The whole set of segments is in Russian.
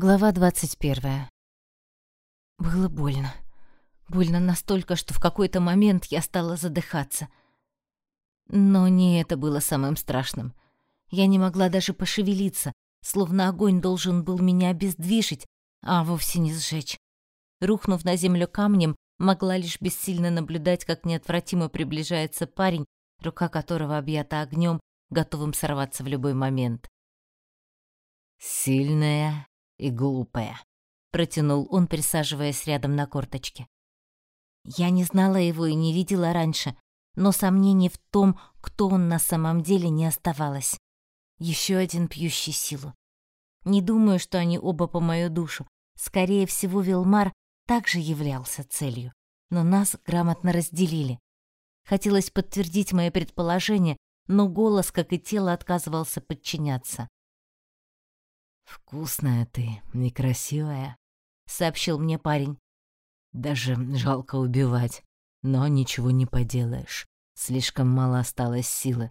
Глава 21. Было больно. Больно настолько, что в какой-то момент я стала задыхаться. Но не это было самым страшным. Я не могла даже пошевелиться, словно огонь должен был меня обездвижить, а вовсе не сжечь. Рухнув на землю камнем, могла лишь бессильно наблюдать, как неотвратимо приближается парень, рука которого объята огнем, готовым сорваться в любой момент. «Сильная и глупая», — протянул он, присаживаясь рядом на корточке. Я не знала его и не видела раньше, но сомнений в том, кто он на самом деле, не оставалось. Еще один пьющий силу. Не думаю, что они оба по мою душу. Скорее всего, Вилмар также являлся целью, но нас грамотно разделили. Хотелось подтвердить мое предположение, но голос, как и тело, отказывался подчиняться. «Вкусная ты, некрасивая», — сообщил мне парень. «Даже жалко убивать, но ничего не поделаешь. Слишком мало осталось силы.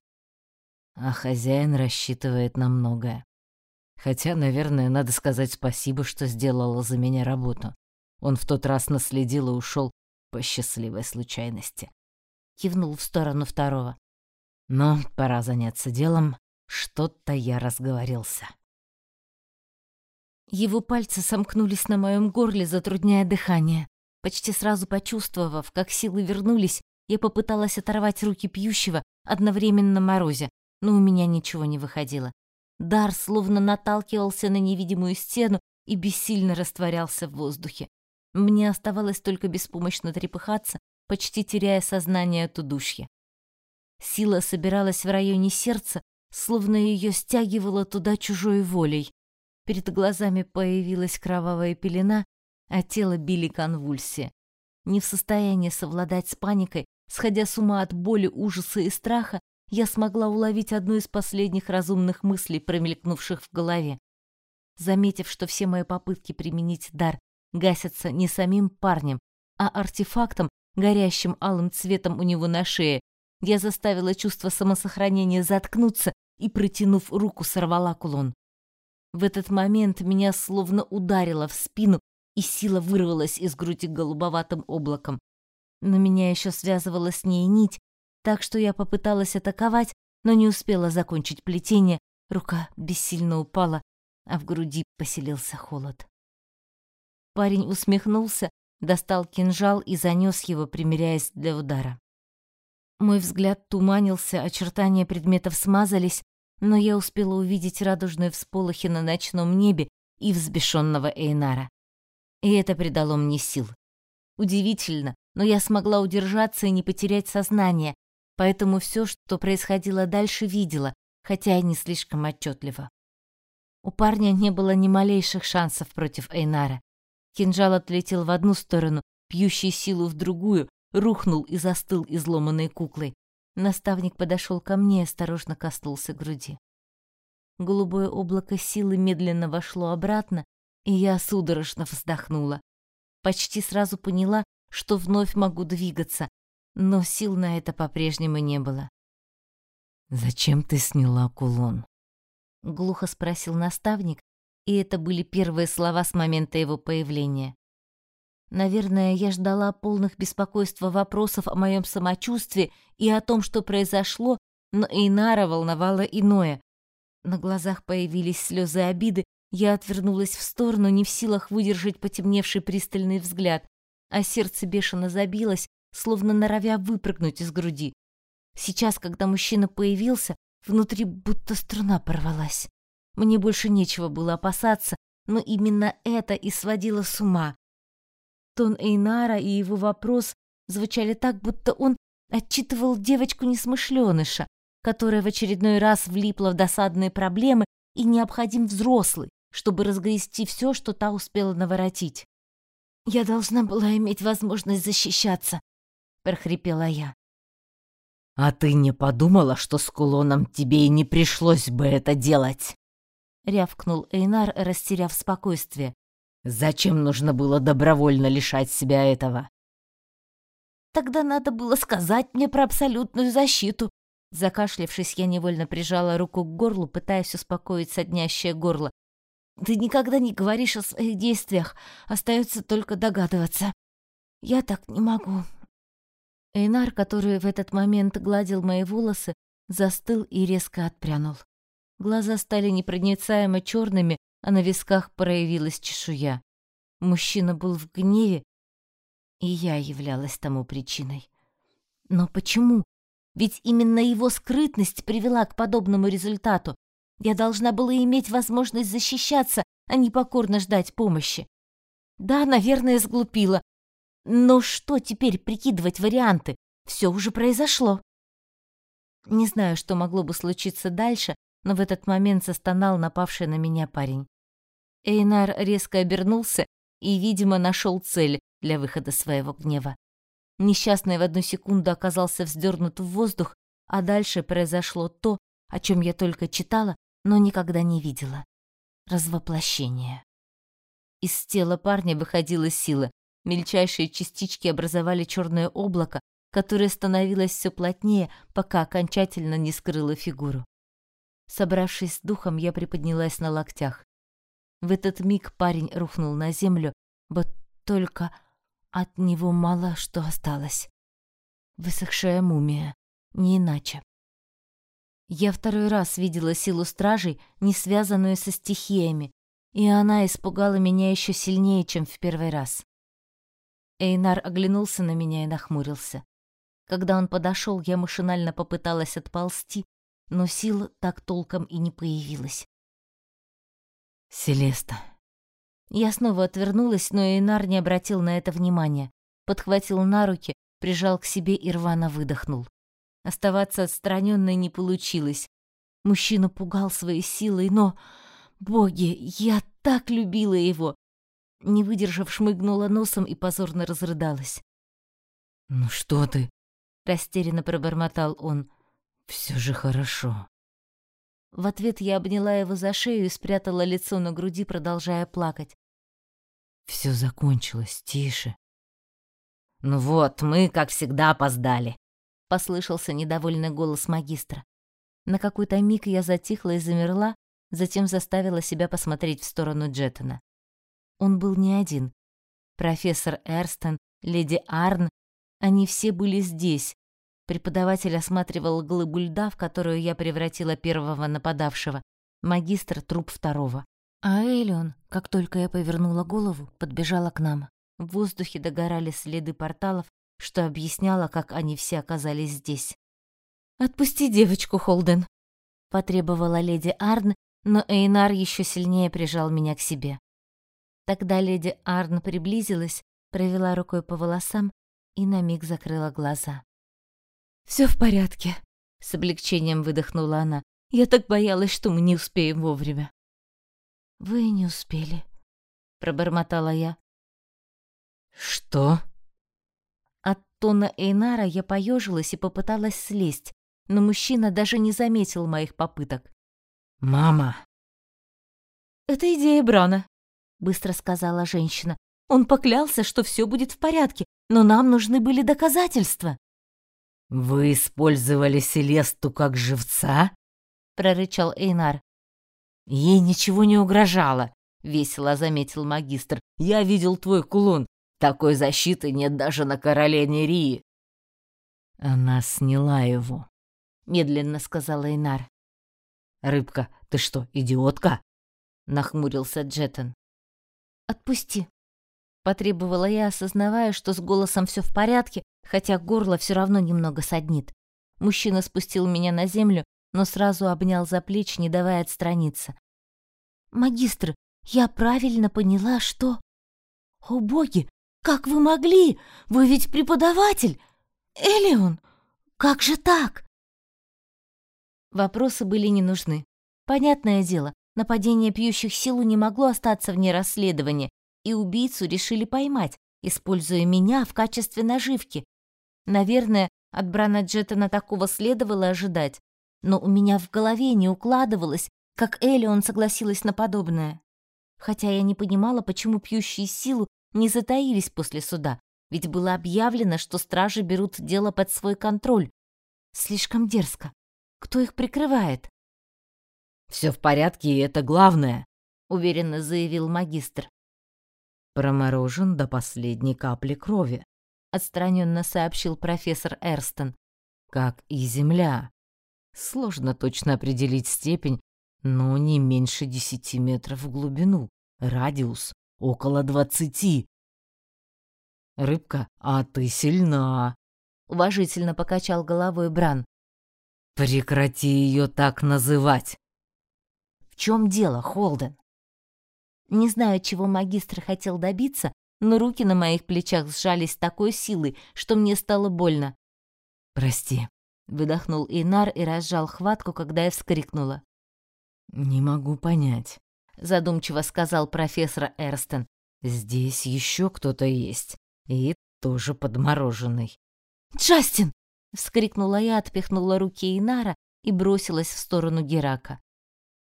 А хозяин рассчитывает на многое. Хотя, наверное, надо сказать спасибо, что сделала за меня работу. Он в тот раз наследил и ушел по счастливой случайности. Кивнул в сторону второго. Но пора заняться делом. Что-то я разговорился. Его пальцы сомкнулись на моем горле, затрудняя дыхание. Почти сразу почувствовав, как силы вернулись, я попыталась оторвать руки пьющего, одновременно морозя, но у меня ничего не выходило. Дар словно наталкивался на невидимую стену и бессильно растворялся в воздухе. Мне оставалось только беспомощно трепыхаться, почти теряя сознание от удушья. Сила собиралась в районе сердца, словно ее стягивало туда чужой волей. Перед глазами появилась кровавая пелена, а тело били конвульсии. Не в состоянии совладать с паникой, сходя с ума от боли, ужаса и страха, я смогла уловить одну из последних разумных мыслей, промелькнувших в голове. Заметив, что все мои попытки применить дар гасятся не самим парнем, а артефактом, горящим алым цветом у него на шее, я заставила чувство самосохранения заткнуться и, протянув руку, сорвала кулон. В этот момент меня словно ударило в спину, и сила вырвалась из груди голубоватым облаком. Но меня еще связывала с ней нить, так что я попыталась атаковать, но не успела закончить плетение, рука бессильно упала, а в груди поселился холод. Парень усмехнулся, достал кинжал и занес его, примеряясь для удара. Мой взгляд туманился, очертания предметов смазались, но я успела увидеть радужные всполохи на ночном небе и взбешенного Эйнара. И это придало мне сил. Удивительно, но я смогла удержаться и не потерять сознание, поэтому все, что происходило дальше, видела, хотя и не слишком отчетливо. У парня не было ни малейших шансов против Эйнара. Кинжал отлетел в одну сторону, пьющий силу в другую, рухнул и застыл изломанной куклой. Наставник подошел ко мне и осторожно коснулся груди. Голубое облако силы медленно вошло обратно, и я судорожно вздохнула. Почти сразу поняла, что вновь могу двигаться, но сил на это по-прежнему не было. «Зачем ты сняла кулон?» — глухо спросил наставник, и это были первые слова с момента его появления. Наверное, я ждала полных беспокойства вопросов о моем самочувствии и о том, что произошло, но Эйнара волновало иное. На глазах появились слезы обиды, я отвернулась в сторону, не в силах выдержать потемневший пристальный взгляд, а сердце бешено забилось, словно норовя выпрыгнуть из груди. Сейчас, когда мужчина появился, внутри будто струна порвалась. Мне больше нечего было опасаться, но именно это и сводило с ума. Тон Эйнара и его вопрос звучали так, будто он отчитывал девочку-несмышленыша, которая в очередной раз влипла в досадные проблемы и необходим взрослый, чтобы разгрести все, что та успела наворотить. «Я должна была иметь возможность защищаться», — прохрипела я. «А ты не подумала, что с кулоном тебе и не пришлось бы это делать?» — рявкнул Эйнар, растеряв спокойствие. Зачем нужно было добровольно лишать себя этого? Тогда надо было сказать мне про абсолютную защиту. Закашлявшись, я невольно прижала руку к горлу, пытаясь успокоить соднящее горло. Ты никогда не говоришь о своих действиях, остается только догадываться. Я так не могу. Эйнар, который в этот момент гладил мои волосы, застыл и резко отпрянул. Глаза стали непроницаемо черными, а на висках проявилась чешуя. Мужчина был в гневе, и я являлась тому причиной. Но почему? Ведь именно его скрытность привела к подобному результату. Я должна была иметь возможность защищаться, а не покорно ждать помощи. Да, наверное, сглупила. Но что теперь прикидывать варианты? Все уже произошло. Не знаю, что могло бы случиться дальше, но в этот момент застонал напавший на меня парень. Эйнар резко обернулся и, видимо, нашел цель для выхода своего гнева. Несчастный в одну секунду оказался вздернут в воздух, а дальше произошло то, о чем я только читала, но никогда не видела. Развоплощение. Из тела парня выходила сила. Мельчайшие частички образовали черное облако, которое становилось все плотнее, пока окончательно не скрыло фигуру. Собравшись с духом, я приподнялась на локтях. В этот миг парень рухнул на землю, вот только от него мало что осталось. Высохшая мумия, не иначе. Я второй раз видела силу стражей, не связанную со стихиями, и она испугала меня еще сильнее, чем в первый раз. Эйнар оглянулся на меня и нахмурился. Когда он подошел, я машинально попыталась отползти, но сил так толком и не появилась. «Селеста». Я снова отвернулась, но Эйнар не обратил на это внимания. Подхватил на руки, прижал к себе и рвано выдохнул. Оставаться отстраненной не получилось. Мужчина пугал своей силой, но... Боги, я так любила его! Не выдержав, шмыгнула носом и позорно разрыдалась. «Ну что ты?» — растерянно пробормотал он. Все же хорошо». В ответ я обняла его за шею и спрятала лицо на груди, продолжая плакать. Все закончилось, тише. «Ну вот, мы, как всегда, опоздали», — послышался недовольный голос магистра. На какой-то миг я затихла и замерла, затем заставила себя посмотреть в сторону Джеттона. Он был не один. Профессор Эрстон, леди Арн, они все были здесь, Преподаватель осматривал глыбу льда, в которую я превратила первого нападавшего, магистр — труп второго. А Элион, как только я повернула голову, подбежала к нам. В воздухе догорали следы порталов, что объясняло, как они все оказались здесь. «Отпусти девочку, Холден!» — потребовала леди Арн, но Эйнар еще сильнее прижал меня к себе. Тогда леди Арн приблизилась, провела рукой по волосам и на миг закрыла глаза. Все в порядке», — с облегчением выдохнула она. «Я так боялась, что мы не успеем вовремя». «Вы не успели», — пробормотала я. «Что?» От тона Эйнара я поежилась и попыталась слезть, но мужчина даже не заметил моих попыток. «Мама!» «Это идея Брана», — быстро сказала женщина. «Он поклялся, что все будет в порядке, но нам нужны были доказательства». «Вы использовали Селесту как живца?» — прорычал Эйнар. «Ей ничего не угрожало», — весело заметил магистр. «Я видел твой кулон. Такой защиты нет даже на короле Нерии». «Она сняла его», — медленно сказал Эйнар. «Рыбка, ты что, идиотка?» — нахмурился Джеттон. «Отпусти», — потребовала я, осознавая, что с голосом все в порядке, хотя горло все равно немного саднит. Мужчина спустил меня на землю, но сразу обнял за плечи, не давая отстраниться. «Магистр, я правильно поняла, что...» «О, боги, как вы могли? Вы ведь преподаватель! Элеон, как же так?» Вопросы были не нужны. Понятное дело, нападение пьющих силу не могло остаться вне расследования, и убийцу решили поймать, используя меня в качестве наживки, Наверное, от Брана Джеттона такого следовало ожидать, но у меня в голове не укладывалось, как Элион согласилась на подобное. Хотя я не понимала, почему пьющие силу не затаились после суда, ведь было объявлено, что стражи берут дело под свой контроль. Слишком дерзко. Кто их прикрывает? Все в порядке, и это главное, уверенно заявил магистр. Проморожен до последней капли крови, отстраненно сообщил профессор Эрстон. Как и Земля. Сложно точно определить степень, но не меньше десяти метров в глубину. Радиус около двадцати. Рыбка, а ты сильна, уважительно покачал головой Бран. Прекрати ее так называть. В чем дело, Холден? Не знаю, чего магистр хотел добиться, но руки на моих плечах сжались с такой силой, что мне стало больно. «Прости», — выдохнул Инар и разжал хватку, когда я вскрикнула. «Не могу понять», — задумчиво сказал профессор Эрстен. «Здесь еще кто-то есть, и тоже подмороженный». «Джастин!» Вскрикнула я, отпихнула руки Инара и бросилась в сторону Герака.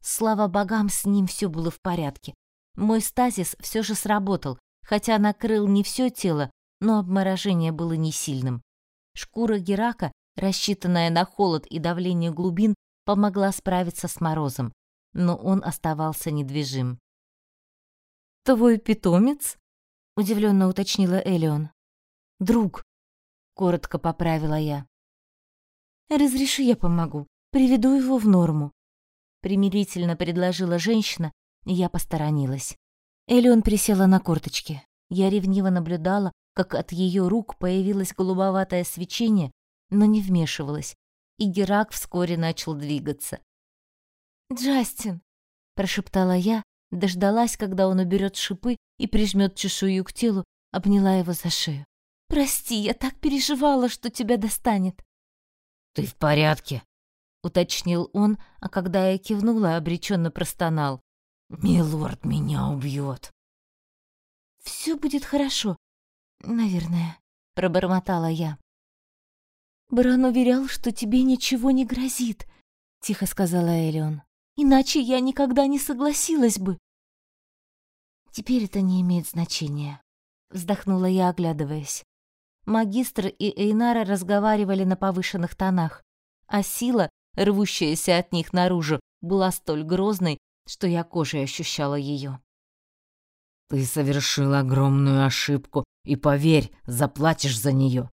Слава богам, с ним все было в порядке. Мой стазис все же сработал, хотя накрыл не все тело, но обморожение было не сильным. Шкура Герака, рассчитанная на холод и давление глубин, помогла справиться с морозом, но он оставался недвижим. «Твой питомец?» — удивленно уточнила Элион. «Друг», коротко поправила я. Разреши, я помогу. Приведу его в норму, примирительно предложила женщина, и я посторонилась. Элион присела на корточки. Я ревниво наблюдала, как от ее рук появилось голубоватое свечение, но не вмешивалась, и Герак вскоре начал двигаться. «Джастин!» — прошептала я, дождалась, когда он уберет шипы и прижмет чешую к телу, обняла его за шею. Прости, я так переживала, что тебя достанет. Ты в порядке? уточнил он, а когда я кивнула, обреченно простонал. Милорд меня убьет. Все будет хорошо, наверное, пробормотала я. Бран уверял, что тебе ничего не грозит, тихо сказала Элион. Иначе я никогда не согласилась бы. Теперь это не имеет значения, вздохнула я, оглядываясь. Магистр и Эйнара разговаривали на повышенных тонах, а сила, рвущаяся от них наружу, была столь грозной, что я кожей ощущала ее. «Ты совершил огромную ошибку, и, поверь, заплатишь за нее.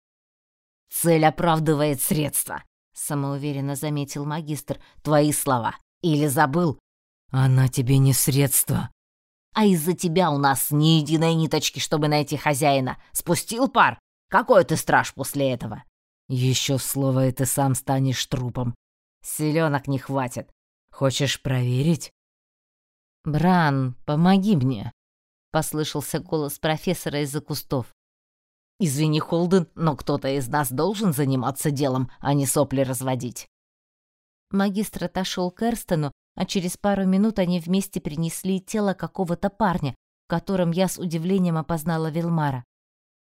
«Цель оправдывает средства», — самоуверенно заметил магистр. «Твои слова. Или забыл?» «Она тебе не средство». «А из-за тебя у нас ни единой ниточки, чтобы найти хозяина. Спустил пар?» Какой ты страж после этого? Еще слово, и ты сам станешь трупом. Селенок не хватит. Хочешь проверить? Бран, помоги мне, послышался голос профессора из-за кустов. Извини, Холден, но кто-то из нас должен заниматься делом, а не сопли разводить. Магистр отошел к Эрстону, а через пару минут они вместе принесли тело какого-то парня, в котором я с удивлением опознала Вилмара.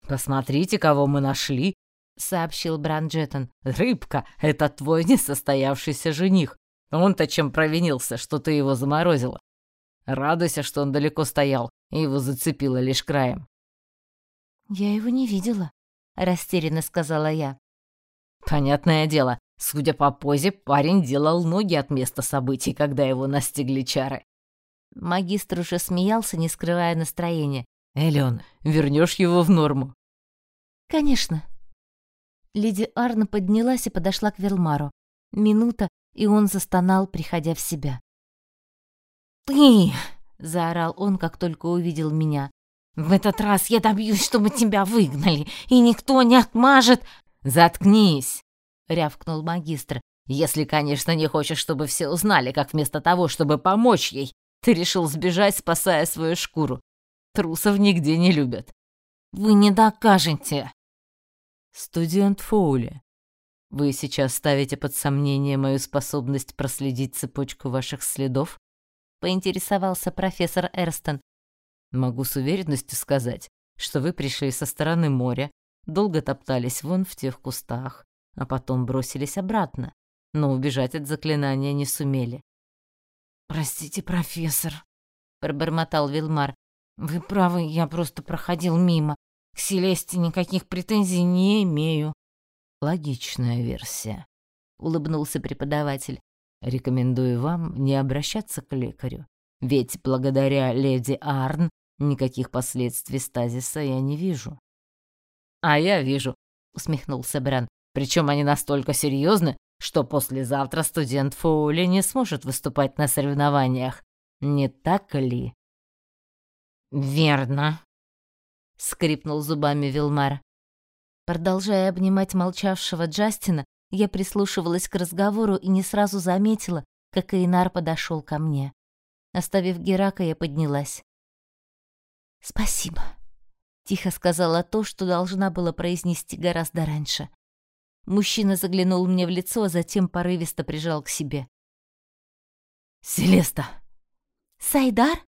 «Посмотрите, кого мы нашли», — сообщил Бранджеттон. «Рыбка — это твой несостоявшийся жених. Он-то чем провинился, что ты его заморозила? Радуйся, что он далеко стоял, и его зацепило лишь краем». «Я его не видела», — растерянно сказала я. «Понятное дело, судя по позе, парень делал ноги от места событий, когда его настигли чары». Магистр уже смеялся, не скрывая настроения. Элеон, вернешь его в норму?» «Конечно». Леди Арна поднялась и подошла к Велмару. Минута, и он застонал, приходя в себя. «Ты!» — заорал он, как только увидел меня. «В этот раз я добьюсь, чтобы тебя выгнали, и никто не отмажет!» «Заткнись!» — рявкнул магистр. «Если, конечно, не хочешь, чтобы все узнали, как вместо того, чтобы помочь ей, ты решил сбежать, спасая свою шкуру. Трусов нигде не любят. Вы не докажете. Студент Фоули, вы сейчас ставите под сомнение мою способность проследить цепочку ваших следов? Поинтересовался профессор Эрстон. Могу с уверенностью сказать, что вы пришли со стороны моря, долго топтались вон в тех кустах, а потом бросились обратно, но убежать от заклинания не сумели. «Простите, профессор», — пробормотал Вилмар. Вы правы, я просто проходил мимо. К Селесте никаких претензий не имею. Логичная версия, улыбнулся преподаватель. Рекомендую вам не обращаться к лекарю. Ведь благодаря леди Арн никаких последствий стазиса я не вижу. А я вижу, усмехнулся Бран. Причем они настолько серьезны, что послезавтра студент Фоули не сможет выступать на соревнованиях. Не так ли? Верно, скрипнул зубами Вилмар. Продолжая обнимать молчавшего Джастина, я прислушивалась к разговору и не сразу заметила, как Эйнар подошел ко мне. Оставив Герака, я поднялась. «Спасибо», — тихо сказала то, что должна была произнести гораздо раньше. Мужчина заглянул мне в лицо, а затем порывисто прижал к себе. «Селеста!» «Сайдар?»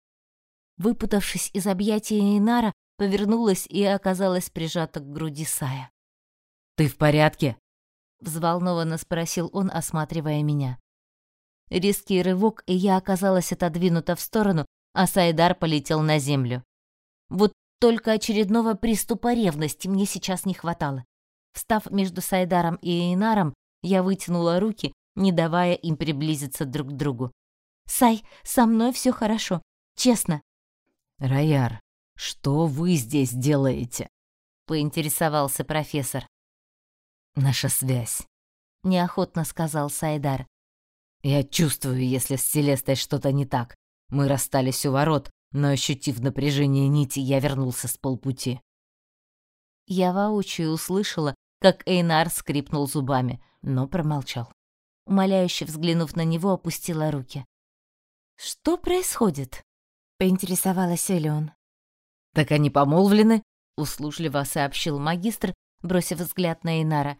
Выпутавшись из объятия Эйнара, повернулась и оказалась прижата к груди Сая. «Ты в порядке?» — взволнованно спросил он, осматривая меня. Резкий рывок, и я оказалась отодвинута в сторону, а Сайдар полетел на землю. Вот только очередного приступа ревности мне сейчас не хватало. Встав между Сайдаром и Эйнаром, я вытянула руки, не давая им приблизиться друг к другу. «Сай, со мной все хорошо, честно». «Рояр, что вы здесь делаете?» — поинтересовался профессор. «Наша связь», — неохотно сказал Сайдар. «Я чувствую, если с Селестой что-то не так. Мы расстались у ворот, но, ощутив напряжение нити, я вернулся с полпути». Я воочию услышала, как Эйнар скрипнул зубами, но промолчал. Умоляюще взглянув на него, опустила руки. «Что происходит?» — поинтересовалась Элеон. «Так они помолвлены?» — услужливо сообщил магистр, бросив взгляд на Эйнара.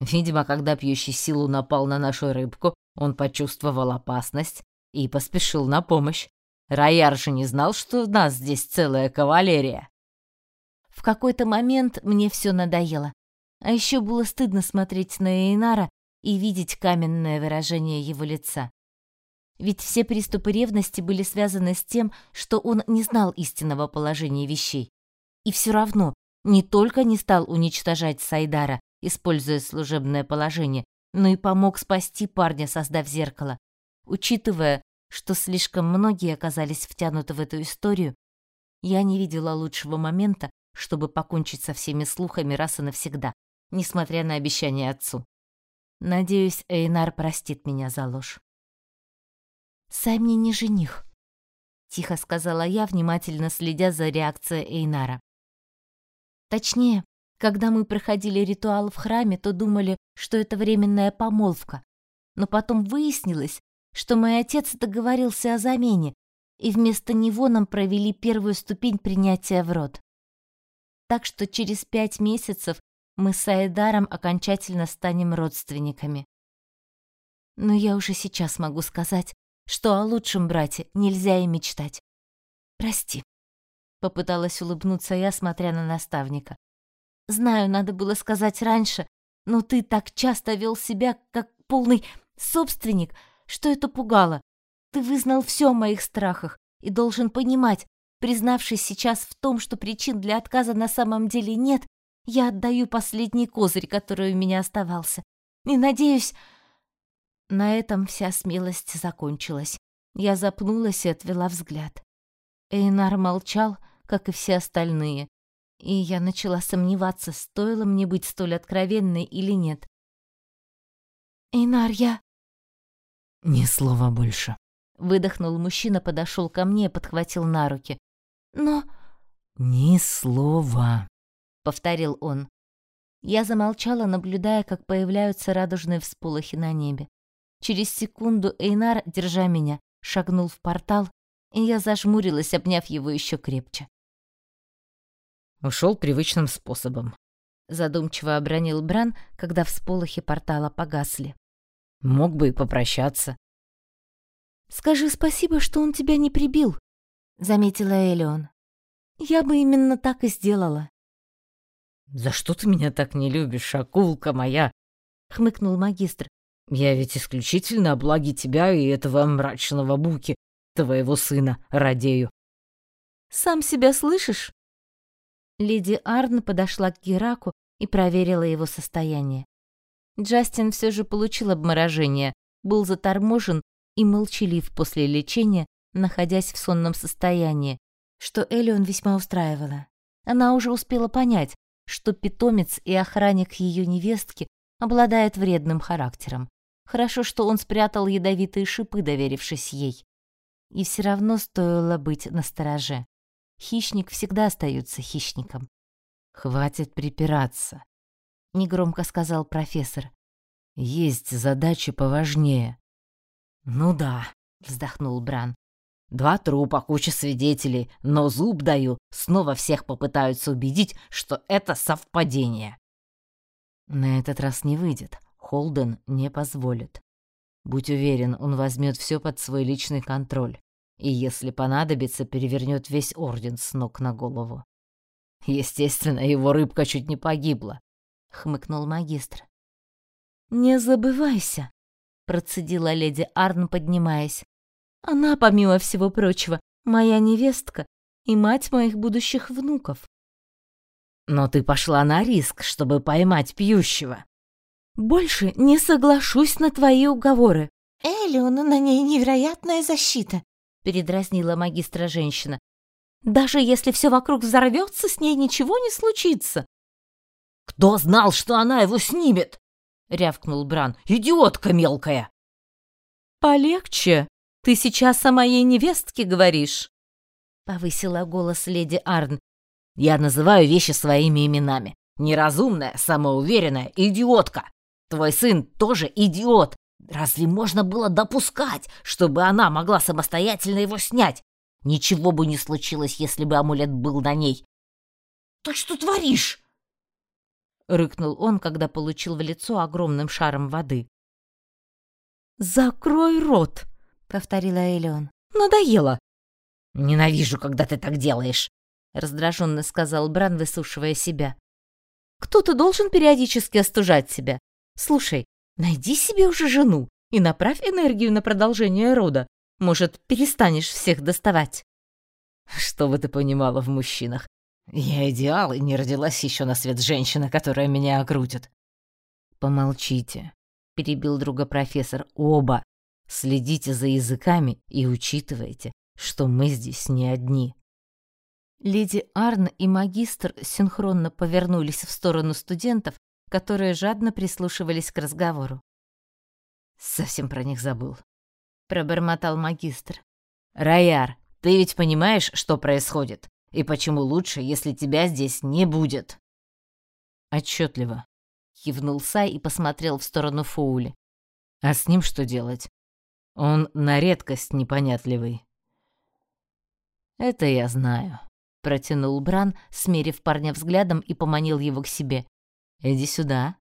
«Видимо, когда пьющий силу напал на нашу рыбку, он почувствовал опасность и поспешил на помощь. Рояр же не знал, что у нас здесь целая кавалерия». В какой-то момент мне все надоело. А еще было стыдно смотреть на Эйнара и видеть каменное выражение его лица. Ведь все приступы ревности были связаны с тем, что он не знал истинного положения вещей. И все равно не только не стал уничтожать Сайдара, используя служебное положение, но и помог спасти парня, создав зеркало. Учитывая, что слишком многие оказались втянуты в эту историю, я не видела лучшего момента, чтобы покончить со всеми слухами раз и навсегда, несмотря на обещание отцу. Надеюсь, Эйнар простит меня за ложь. «Сай мне не жених», — тихо сказала я, внимательно следя за реакцией Эйнара. Точнее, когда мы проходили ритуал в храме, то думали, что это временная помолвка. Но потом выяснилось, что мой отец договорился о замене, и вместо него нам провели первую ступень принятия в род. Так что через пять месяцев мы с Айдаром окончательно станем родственниками. Но я уже сейчас могу сказать, что о лучшем брате нельзя и мечтать. Прости. Попыталась улыбнуться я, смотря на наставника. Знаю, надо было сказать раньше, но ты так часто вел себя как полный собственник, что это пугало. Ты вызнал все о моих страхах и должен понимать, признавшись сейчас в том, что причин для отказа на самом деле нет, я отдаю последний козырь, который у меня оставался. И надеюсь, на этом вся смелость закончилась. Я запнулась и отвела взгляд. Эйнар молчал, как и все остальные, и я начала сомневаться, стоило мне быть столь откровенной или нет. «Эйнар, я...» «Ни слова больше», — выдохнул мужчина, подошел ко мне и подхватил на руки. «Но...» «Ни слова», — повторил он. Я замолчала, наблюдая, как появляются радужные всполохи на небе. Через секунду Эйнар, держа меня, шагнул в портал, и я зажмурилась, обняв его еще крепче. Ушел привычным способом. Задумчиво обронил Бран, когда всполохи портала погасли. Мог бы и попрощаться. «Скажи спасибо, что он тебя не прибил», — заметила Элеон. «Я бы именно так и сделала». «За что ты меня так не любишь, акулка моя?» — хмыкнул магистр. Я ведь исключительно о благе тебя и этого мрачного буки, твоего сына, радею. Сам себя слышишь? Леди Арн подошла к Гераку и проверила его состояние. Джастин все же получил обморожение, был заторможен и молчалив после лечения, находясь в сонном состоянии, что Элион весьма устраивало. Она уже успела понять, что питомец и охранник ее невестки обладает вредным характером. Хорошо, что он спрятал ядовитые шипы, доверившись ей. И все равно стоило быть настороже. Хищник всегда остается хищником. «Хватит припираться», — негромко сказал профессор. «Есть задачи поважнее». «Ну да», — вздохнул Бран. Два трупа, куча свидетелей, но зуб даю, снова всех попытаются убедить, что это совпадение. На этот раз не выйдет. Холден не позволит. Будь уверен, он возьмет все под свой личный контроль. И если понадобится, перевернет весь орден с ног на голову. Естественно, его рыбка чуть не погибла, хмыкнул магистр. Не забывайся, процедила леди Арн, поднимаясь. Она, помимо всего прочего, моя невестка и мать моих будущих внуков. Но ты пошла на риск, чтобы поймать пьющего. Больше не соглашусь на твои уговоры. Элион, на ней невероятная защита, передразнила магистра женщина. Даже если все вокруг взорвется, с ней ничего не случится. Кто знал, что она его снимет? рявкнул Бран. Идиотка мелкая. Полегче, ты сейчас о моей невестке говоришь?» Повысила голос леди Арн. «Я называю вещи своими именами. Неразумная, самоуверенная идиотка. Твой сын тоже идиот. Разве можно было допускать, чтобы она могла самостоятельно его снять? Ничего бы не случилось, если бы амулет был на ней. Ты что творишь?» Рыкнул он, когда получил в лицо огромным шаром воды. «Закрой рот!» — повторила Элеон. «Надоело!» «Ненавижу, когда ты так делаешь!» — раздраженно сказал Бран, высушивая себя. «Кто-то должен периодически остужать себя. Слушай, найди себе уже жену и направь энергию на продолжение рода. Может, перестанешь всех доставать?» «Что бы ты понимала в мужчинах? Я идеал, и не родилась еще на свет женщина, которая меня окрутит». «Помолчите», — перебил друга профессор. «Оба. Следите за языками и учитывайте, что мы здесь не одни. Леди Арн и магистр синхронно повернулись в сторону студентов, которые жадно прислушивались к разговору. Совсем про них забыл, пробормотал магистр. Рояр, ты ведь понимаешь, что происходит, и почему лучше, если тебя здесь не будет? Отчетливо. Кивнул Сай и посмотрел в сторону Фоули. А с ним что делать? Он на редкость непонятливый. Это я знаю, протянул Бран, смерив парня взглядом и поманил его к себе. Иди сюда.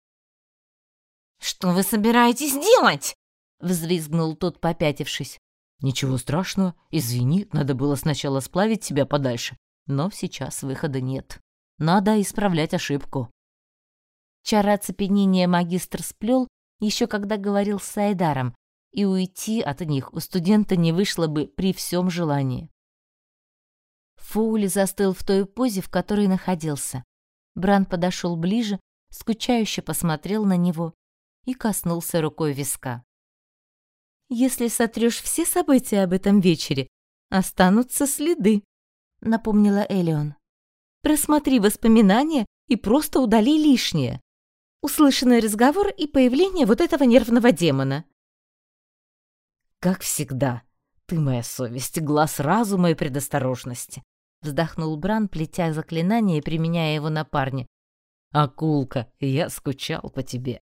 Что вы собираетесь делать? взвизгнул тот, попятившись. Ничего страшного, извини, надо было сначала сплавить тебя подальше, но сейчас выхода нет. Надо исправлять ошибку. Чара оцепенения магистр сплел еще когда говорил с Сайдаром, и уйти от них у студента не вышло бы при всем желании. Фоули застыл в той позе, в которой находился. Бран подошел ближе, скучающе посмотрел на него и коснулся рукой виска. «Если сотрешь все события об этом вечере, останутся следы», — напомнила Элион. «Просмотри воспоминания и просто удали лишнее. Услышанный разговор и появление вот этого нервного демона. Как всегда, ты моя совесть, глаз разума и предосторожности. Вздохнул Бран, плетя заклинание и применяя его на парня. Акулка, я скучал по тебе.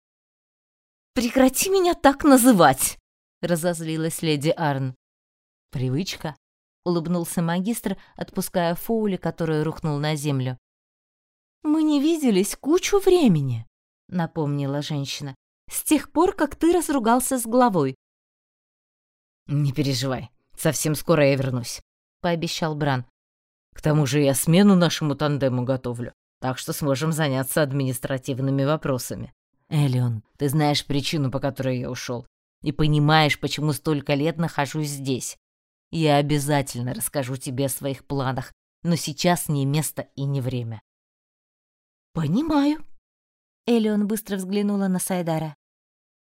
Прекрати меня так называть, разозлилась леди Арн. Привычка, улыбнулся магистр, отпуская Фоули, который рухнул на землю. Мы не виделись кучу времени, напомнила женщина. С тех пор, как ты разругался с главой. «Не переживай, совсем скоро я вернусь», — пообещал Бран. «К тому же я смену нашему тандему готовлю, так что сможем заняться административными вопросами. Элион, ты знаешь причину, по которой я ушел, и понимаешь, почему столько лет нахожусь здесь. Я обязательно расскажу тебе о своих планах, но сейчас не место и не время». «Понимаю». Элион быстро взглянула на Сайдара.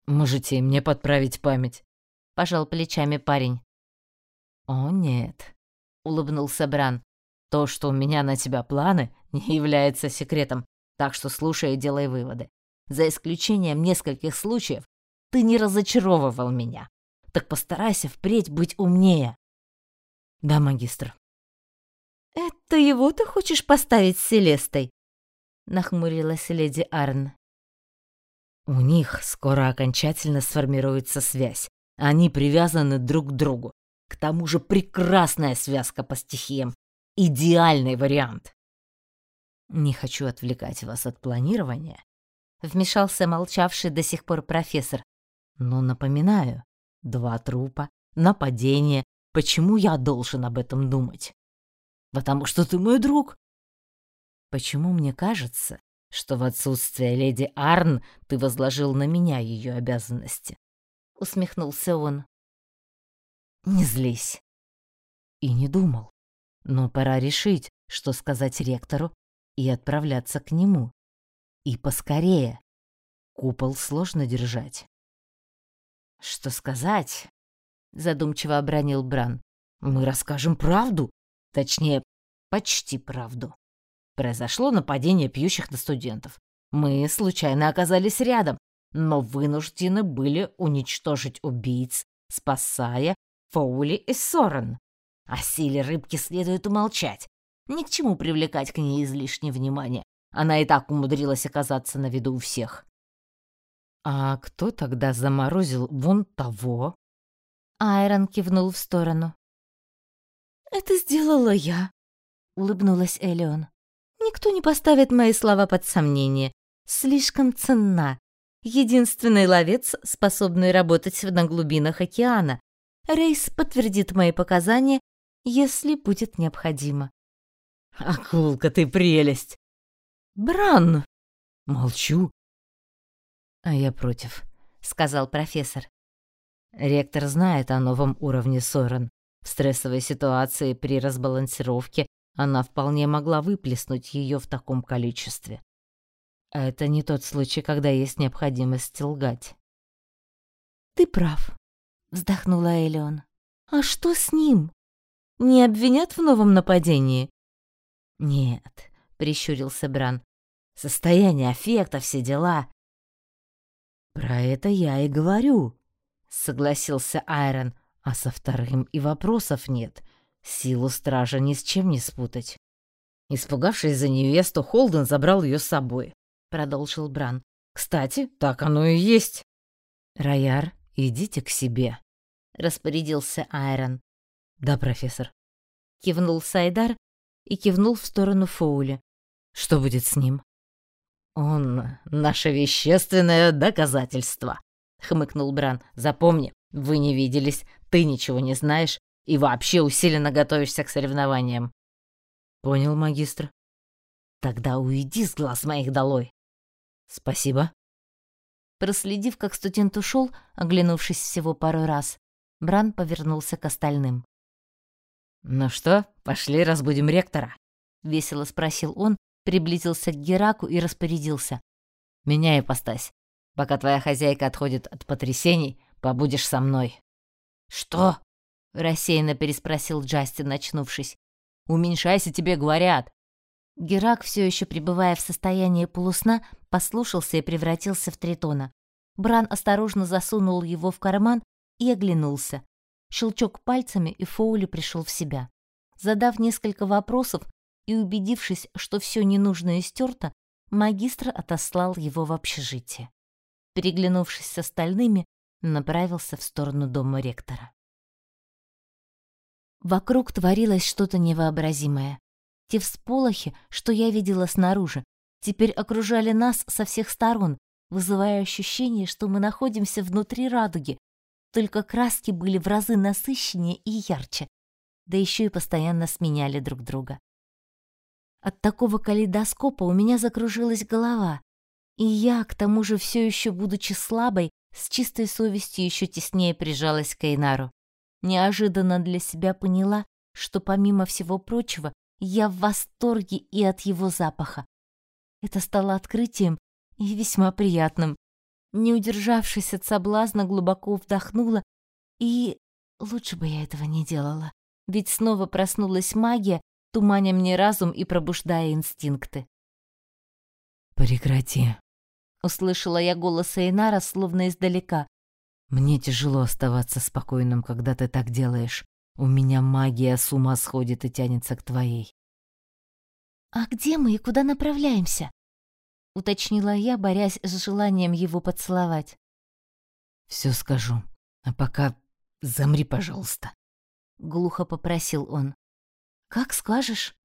«Можете мне подправить память?» пожал плечами парень. О нет, улыбнулся Бран. То, что у меня на тебя планы, не является секретом, так что слушай и делай выводы. За исключением нескольких случаев, ты не разочаровывал меня. Так постарайся впредь быть умнее. Да, магистр. Это его ты хочешь поставить с Селестой? Нахмурилась леди Арн. У них скоро окончательно сформируется связь. Они привязаны друг к другу. К тому же прекрасная связка по стихиям. Идеальный вариант. Не хочу отвлекать вас от планирования. Вмешался молчавший до сих пор профессор. Но напоминаю, два трупа, нападение. Почему я должен об этом думать? Потому что ты мой друг. Почему мне кажется, что в отсутствие леди Арн ты возложил на меня ее обязанности? Усмехнулся он. Не злись. И не думал. Но пора решить, что сказать ректору и отправляться к нему. И поскорее. Купол сложно держать. Что сказать? Задумчиво обронил Бран. Мы расскажем правду. Точнее, почти правду. Произошло нападение пьющих на студентов. Мы случайно оказались рядом, но вынуждены были уничтожить убийц, спасая Фоули и Сорен. О силе рыбки следует умолчать. Ни к чему привлекать к ней излишнее внимание. Она и так умудрилась оказаться на виду у всех. «А кто тогда заморозил вон того?» Айрон кивнул в сторону. «Это сделала я», — улыбнулась Элеон. «Никто не поставит мои слова под сомнение. Слишком ценна. Единственный ловец, способный работать на глубинах океана. Рейс подтвердит мои показания, если будет необходимо. Акулка, ты прелесть. Бран. Молчу. А я против, сказал профессор. Ректор знает о новом уровне Сорен. В стрессовой ситуации при разбалансировке она вполне могла выплеснуть ее в таком количестве. Это не тот случай, когда есть необходимость лгать. Ты прав, вздохнула Элеон. А что с ним? Не обвинят в новом нападении? Нет, прищурился Бран. Состояние аффекта, все дела. Про это я и говорю, согласился Айрон, а со вторым и вопросов нет. Силу стража ни с чем не спутать. Испугавшись за невесту, Холден забрал ее с собой, продолжил Бран. Кстати, так оно и есть. Рояр, идите к себе, распорядился Айрон. Да, профессор. Кивнул Сайдар и кивнул в сторону Фоули. Что будет с ним? Он наше вещественное доказательство, хмыкнул Бран. Запомни, вы не виделись, ты ничего не знаешь и вообще усиленно готовишься к соревнованиям. Понял, магистр. Тогда уйди с глаз моих долой. Спасибо. Проследив, как студент ушел, оглянувшись всего пару раз, Бран повернулся к остальным. «Ну что, пошли разбудим ректора?» — весело спросил он, приблизился к Гераку и распорядился. «Меняй ипостась. Пока твоя хозяйка отходит от потрясений, побудешь со мной». «Что?» — рассеянно переспросил Джастин, очнувшись. «Уменьшайся, тебе говорят». Герак, все еще пребывая в состоянии полусна, послушался и превратился в тритона. Бран осторожно засунул его в карман и оглянулся. Щелчок пальцами, и Фоули пришел в себя. Задав несколько вопросов и убедившись, что все ненужное стерто, магистр отослал его в общежитие. Переглянувшись с остальными, направился в сторону дома ректора. Вокруг творилось что-то невообразимое. Те всполохи, что я видела снаружи, теперь окружали нас со всех сторон, вызывая ощущение, что мы находимся внутри радуги, только краски были в разы насыщеннее и ярче, да еще и постоянно сменяли друг друга. От такого калейдоскопа у меня закружилась голова, и я, к тому же все еще будучи слабой, с чистой совестью еще теснее прижалась к Эйнару. Неожиданно для себя поняла, что помимо всего прочего, я в восторге и от его запаха. Это стало открытием и весьма приятным. Не удержавшись от соблазна, глубоко вдохнула, и лучше бы я этого не делала. Ведь снова проснулась магия, туманя мне разум и пробуждая инстинкты. «Прекрати», — услышала я голос Эйнара словно издалека. «Мне тяжело оставаться спокойным, когда ты так делаешь. У меня магия с ума сходит и тянется к твоей». «А где мы и куда направляемся?» — уточнила я, борясь с желанием его поцеловать. «Все скажу. А пока замри, пожалуйста», — глухо попросил он. «Как скажешь».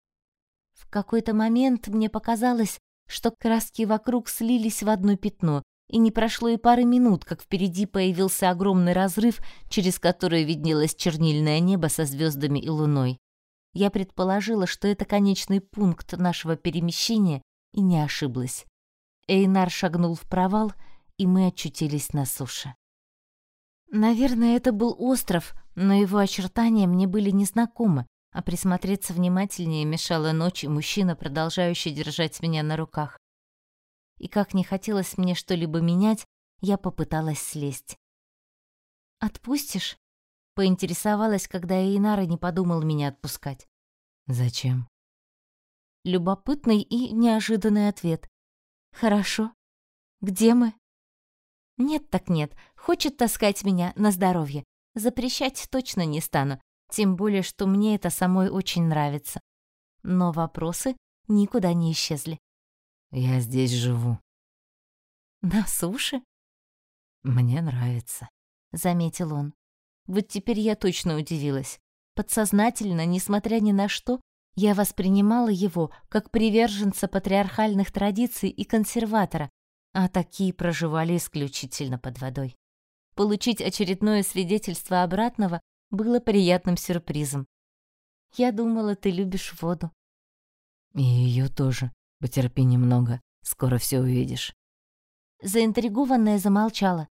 В какой-то момент мне показалось, что краски вокруг слились в одно пятно, и не прошло и пары минут, как впереди появился огромный разрыв, через который виднелось чернильное небо со звездами и луной. Я предположила, что это конечный пункт нашего перемещения, и не ошиблась. Эйнар шагнул в провал, и мы очутились на суше. Наверное, это был остров, но его очертания мне были незнакомы, а присмотреться внимательнее мешала ночь и мужчина, продолжающий держать меня на руках. И как не хотелось мне что-либо менять, я попыталась слезть. «Отпустишь?» — поинтересовалась, когда Эйнара не подумал меня отпускать. «Зачем?» Любопытный и неожиданный ответ. «Хорошо. Где мы?» «Нет так нет. Хочет таскать меня на здоровье. Запрещать точно не стану, тем более, что мне это самой очень нравится. Но вопросы никуда не исчезли. Я здесь живу. На суше? Мне нравится, заметил он. Вот теперь я точно удивилась. Подсознательно, несмотря ни на что, я воспринимала его как приверженца патриархальных традиций и консерватора, а такие проживали исключительно под водой. Получить очередное свидетельство обратного было приятным сюрпризом. Я думала, ты любишь воду. И ее тоже. Потерпи немного, скоро все увидишь. Заинтригованная замолчала.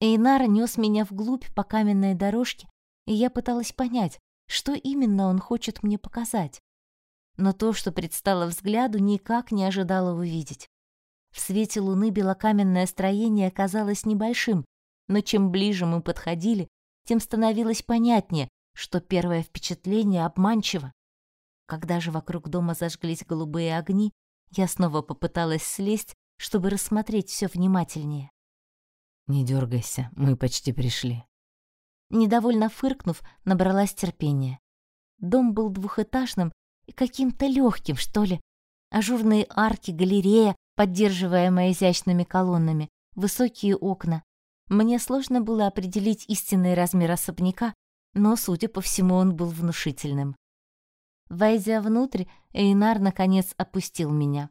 Эйнар нес меня вглубь по каменной дорожке, и я пыталась понять, что именно он хочет мне показать. Но то, что предстало взгляду, никак не ожидала увидеть. В свете луны белокаменное строение казалось небольшим, но чем ближе мы подходили, тем становилось понятнее, что первое впечатление обманчиво. Когда же вокруг дома зажглись голубые огни, я снова попыталась слезть, чтобы рассмотреть все внимательнее. «Не дергайся, мы почти пришли». Недовольно фыркнув, набралась терпения. Дом был двухэтажным и каким-то легким, что ли. Ажурные арки, галерея, поддерживаемая изящными колоннами, высокие окна. Мне сложно было определить истинный размер особняка, но, судя по всему, он был внушительным. Войдя внутрь, Эйнар наконец опустил меня.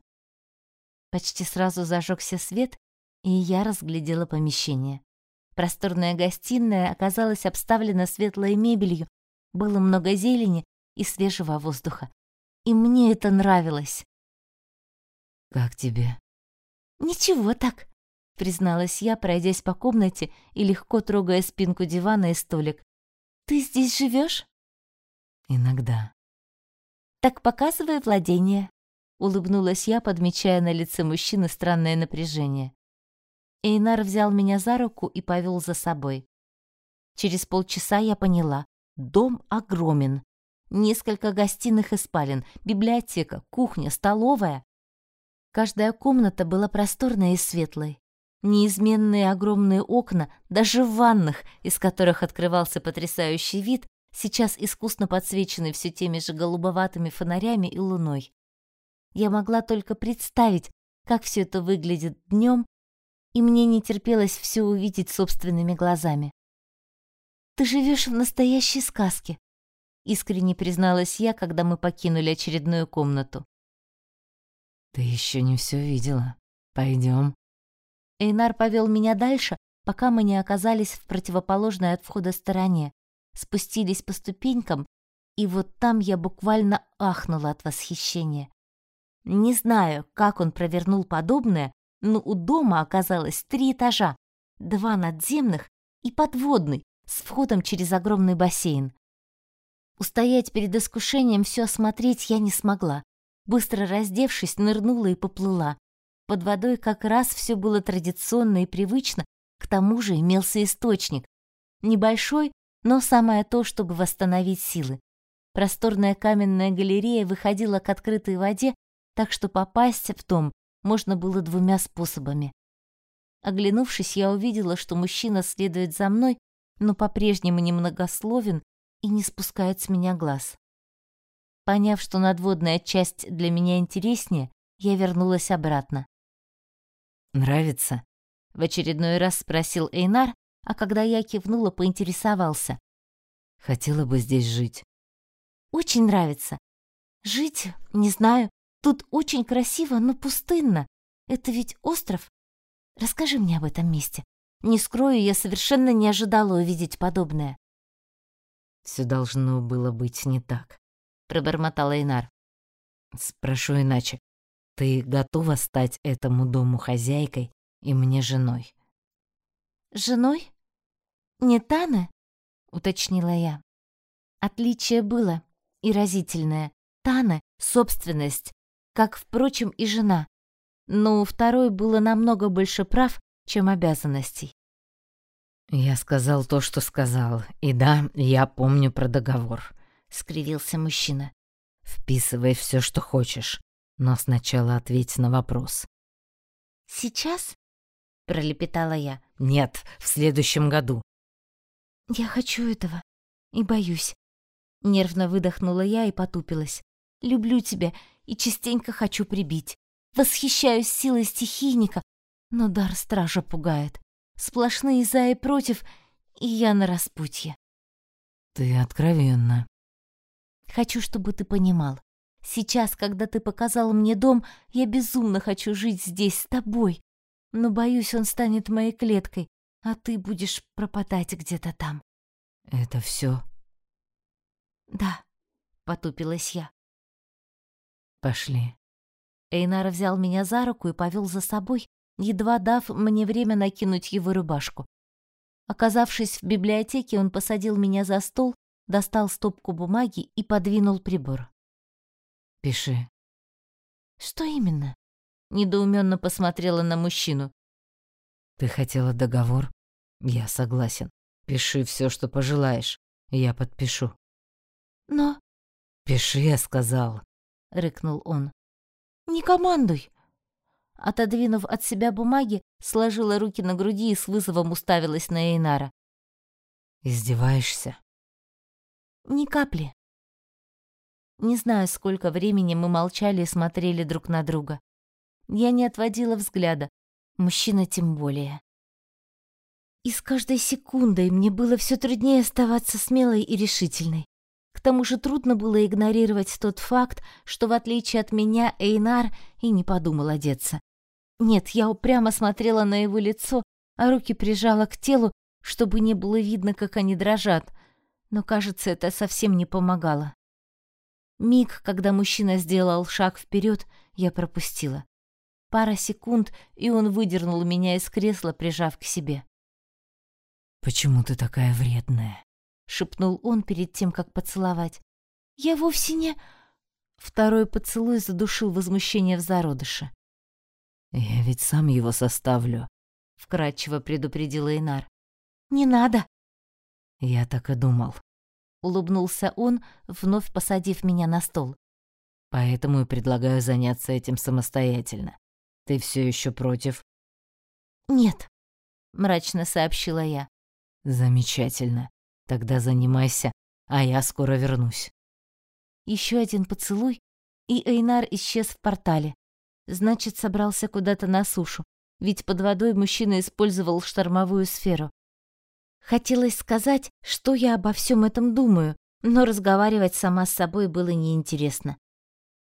Почти сразу зажегся свет, и я разглядела помещение. Просторная гостиная оказалась обставлена светлой мебелью, было много зелени и свежего воздуха. И мне это нравилось. «Как тебе?» «Ничего так», призналась я, пройдясь по комнате и легко трогая спинку дивана и столик. Ты здесь живешь? Иногда. Так показывай владение, улыбнулась я, подмечая на лице мужчины странное напряжение. Эйнар взял меня за руку и повел за собой. Через полчаса я поняла, дом огромен. Несколько гостиных и спален, библиотека, кухня, столовая. Каждая комната была просторной и светлой. Неизменные огромные окна, даже в ваннах, из которых открывался потрясающий вид, сейчас искусно подсвечены все теми же голубоватыми фонарями и луной. Я могла только представить, как все это выглядит днем, и мне не терпелось все увидеть собственными глазами. «Ты живешь в настоящей сказке», — искренне призналась я, когда мы покинули очередную комнату. «Ты еще не все видела. Пойдем. Эйнар повел меня дальше, пока мы не оказались в противоположной от входа стороне. Спустились по ступенькам, и вот там я буквально ахнула от восхищения. Не знаю, как он провернул подобное, но у дома оказалось три этажа, два надземных и подводный, с входом через огромный бассейн. Устоять перед искушением все осмотреть я не смогла. Быстро раздевшись, нырнула и поплыла. Под водой как раз все было традиционно и привычно, к тому же имелся источник. Небольшой, но самое то, чтобы восстановить силы. Просторная каменная галерея выходила к открытой воде, так что попасть в дом можно было двумя способами. Оглянувшись, я увидела, что мужчина следует за мной, но по-прежнему немногословен и не спускает с меня глаз. Поняв, что надводная часть для меня интереснее, я вернулась обратно. «Нравится?» — в очередной раз спросил Эйнар, а когда я кивнула, поинтересовался. «Хотела бы здесь жить?» «Очень нравится. Жить, не знаю, тут очень красиво, но пустынно. Это ведь остров. Расскажи мне об этом месте. Не скрою, я совершенно не ожидала увидеть подобное». «Все должно было быть не так», — пробормотал Эйнар. «Спрошу иначе. Ты готова стать этому дому хозяйкой и мне женой?» «Женой? Не Тана?» — уточнила я. Отличие было и разительное. Тана — собственность, как, впрочем, и жена. Но у второй было намного больше прав, чем обязанностей. «Я сказал то, что сказал, и да, я помню про договор», — скривился мужчина. «Вписывай все, что хочешь, но сначала ответь на вопрос». «Сейчас?» — пролепетала я. «Нет, в следующем году». «Я хочу этого и боюсь». Нервно выдохнула я и потупилась. «Люблю тебя и частенько хочу прибить. Восхищаюсь силой стихийника, но дар стража пугает. Сплошные за и против, и я на распутье. Ты откровенна. Хочу, чтобы ты понимал. Сейчас, когда ты показал мне дом, я безумно хочу жить здесь с тобой. Но боюсь, он станет моей клеткой, а ты будешь пропадать где-то там. Это все? Да, потупилась я. Пошли. Эйнар взял меня за руку и повел за собой, едва дав мне время накинуть его рубашку. Оказавшись в библиотеке, он посадил меня за стол, достал стопку бумаги и подвинул прибор. «Пиши». «Что именно?» Недоуменно посмотрела на мужчину. «Ты хотела договор? Я согласен. Пиши все, что пожелаешь. Я подпишу». «Но...» «Пиши, я сказал», — рыкнул он. «Не командуй!» Отодвинув от себя бумаги, сложила руки на груди и с вызовом уставилась на Эйнара. «Издеваешься?» «Ни капли». Не знаю, сколько времени мы молчали и смотрели друг на друга. Я не отводила взгляда, мужчина тем более. И с каждой секундой мне было все труднее оставаться смелой и решительной. К тому же трудно было игнорировать тот факт, что в отличие от меня Эйнар и не подумал одеться. Нет, я упрямо смотрела на его лицо, а руки прижала к телу, чтобы не было видно, как они дрожат. Но, кажется, это совсем не помогало. Миг, когда мужчина сделал шаг вперед, я пропустила. Пара секунд, и он выдернул меня из кресла, прижав к себе. «Почему ты такая вредная?» — шепнул он перед тем, как поцеловать. «Я вовсе не...» Второй поцелуй задушил возмущение в зародыше. «Я ведь сам его составлю», — вкратчиво предупредил Эйнар. «Не надо». «Я так и думал», — улыбнулся он, вновь посадив меня на стол. «Поэтому и предлагаю заняться этим самостоятельно. Ты все еще против?» «Нет», — мрачно сообщила я. «Замечательно. Тогда занимайся, а я скоро вернусь». Еще один поцелуй, и Эйнар исчез в портале, Значит, собрался куда-то на сушу, ведь под водой мужчина использовал штормовую сферу. Хотелось сказать, что я обо всем этом думаю, но разговаривать сама с собой было неинтересно.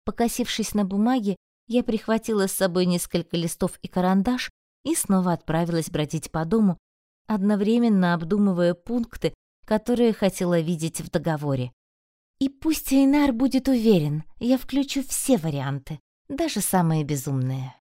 Покосившись на бумаге, я прихватила с собой несколько листов и карандаш и снова отправилась бродить по дому, одновременно обдумывая пункты, которые хотела видеть в договоре. И пусть Эйнар будет уверен, я включу все варианты даже самые безумные.